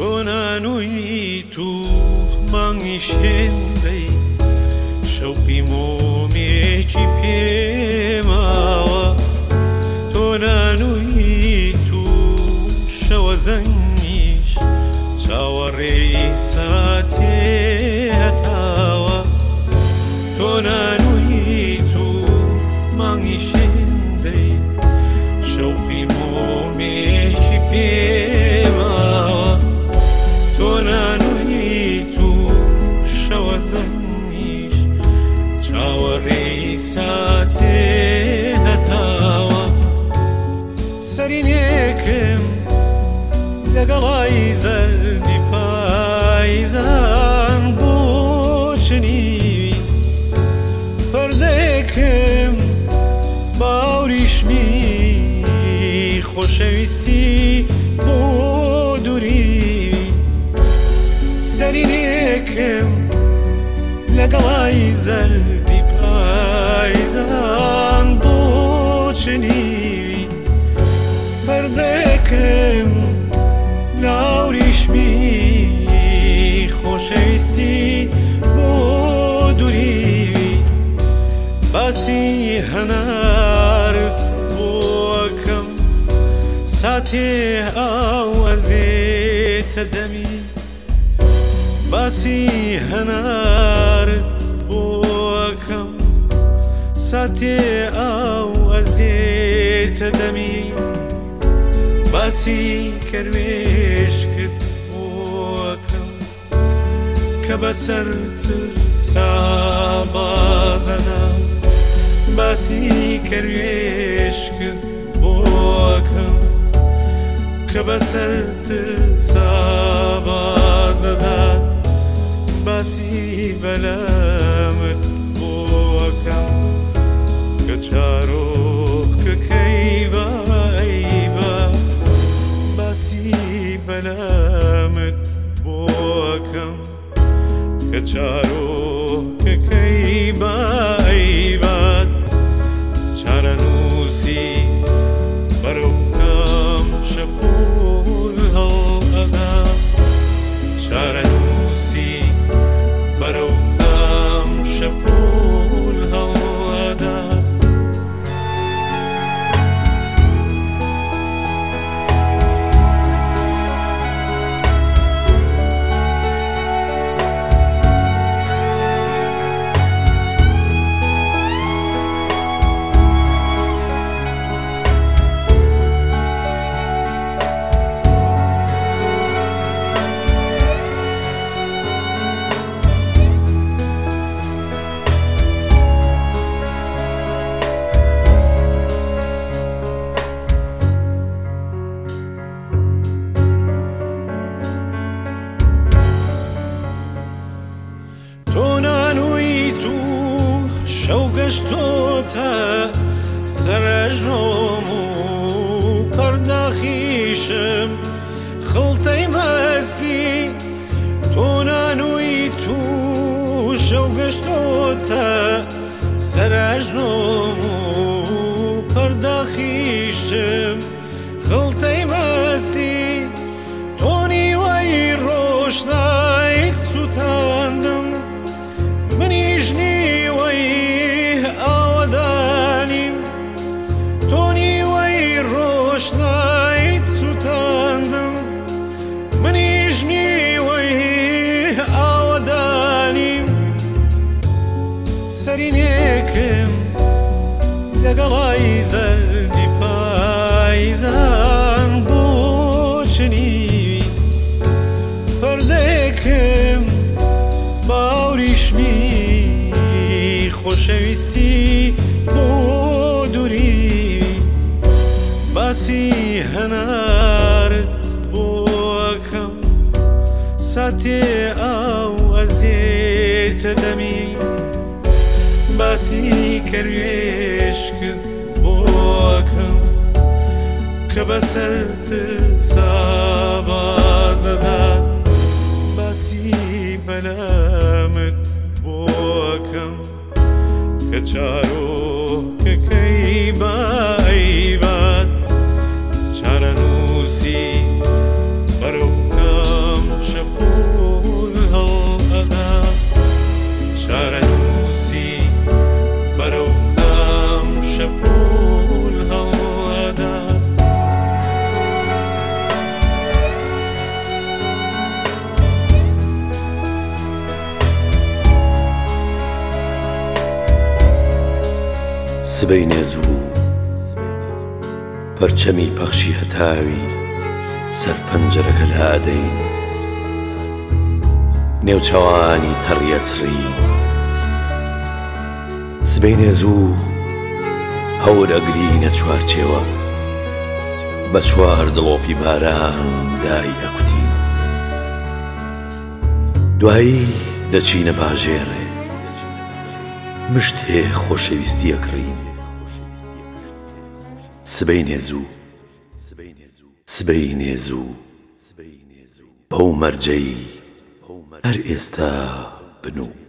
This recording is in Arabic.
Tonanui tu mangishendei Shaupi momi ci piemawa Tonanui tu shawazangish Chawarei sate atawa Tonanui tu mangishendei Shopi momi ci piemawa سەرینێکم لەگەڵای زەردی پایزان بۆ چنیوی پەردەیەکم باوریشمی خۆشەویستی بۆ دووری سەرینێکم لەگەڵای زەردی باسی هەنارت بۆکەم ساتێ ئاو ئەزێتە دەمی باسی هەنارت بۆکەم ساتێ ئاو ئەزێتە دەمی باسی کەروێش کرد بۆکەم کە باسی کەروێش کرد بۆکەم کە بەسەرتر سابازەدات باسی بەلامت بۆکەم کە چارۆکەکەی بایبە باسی بەلامت بۆکەم کە چارۆکەکەی بایبات پەرداخیشم خڵتەی مەستی تۆ نانووی تو شەو گەشتۆتە سەرژنۆم و پەرداخیشم سەرینێکم لەگەڵای زەردی پایزان بۆ چنیوی پەردەیەکم باوریشمی خۆشەویستی بۆ دووری باسی هەنارت بۆکەم ساتێ ئاو ئەزێتە دەمی باسی کەروێش کرد بۆکەم کە بەسەرتر سابازەدات باسی بەلامت بۆکەم کە چارۆکەکەی سبەی نێزوو پەرچەمی پەخشی هەتاوی سەر پەنجەرەکە لادەین نێوچەوانی تەڕیەسری سبەی نێزوو هەور ئەگرینە چوارچێوە بە چوار دڵۆپی باران دای ئەکوتین دوایی دەچینە باژێڕێ. مشت هێ خۆشەویستی ئەکڕین سبەی نێزوو سبەی نێزوو بەو مەرجەی هەر ئێستا بنوو